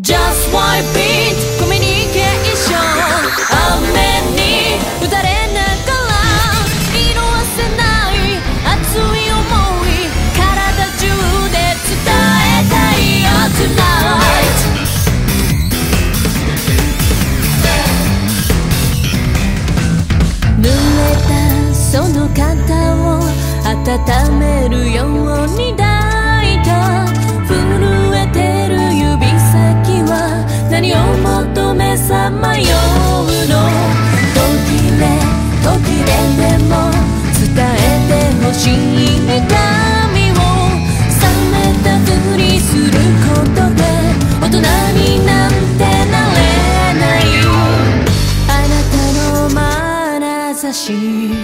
Just wipe it コミュニケーション。雨に打たれながら色あせない熱い思い。体中で伝えたいよ Tonight 濡れたその肩を温めるように抱さまようの途切れ途切れでも伝えてほしい痛みを冷めたふりすることで大人になんてなれないあなたの眼差し。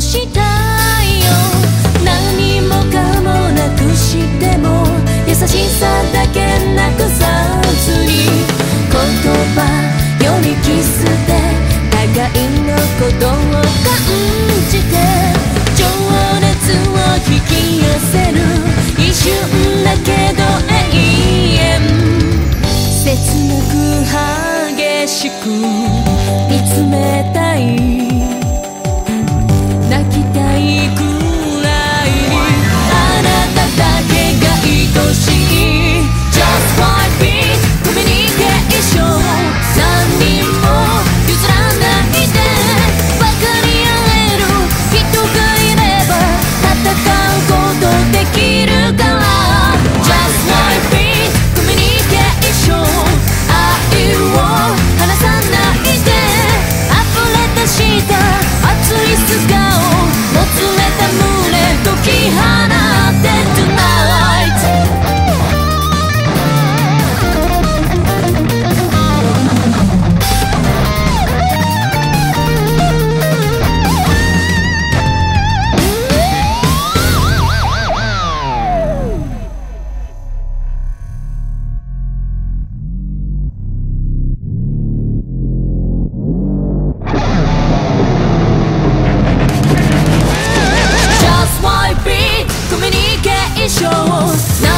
したいよ。何もかもなくしても優しさだけなくさずに言葉よりキスで互いのことを感じて情熱を引き寄せる一瞬だけど永遠。切なく激しく見つめたい。No.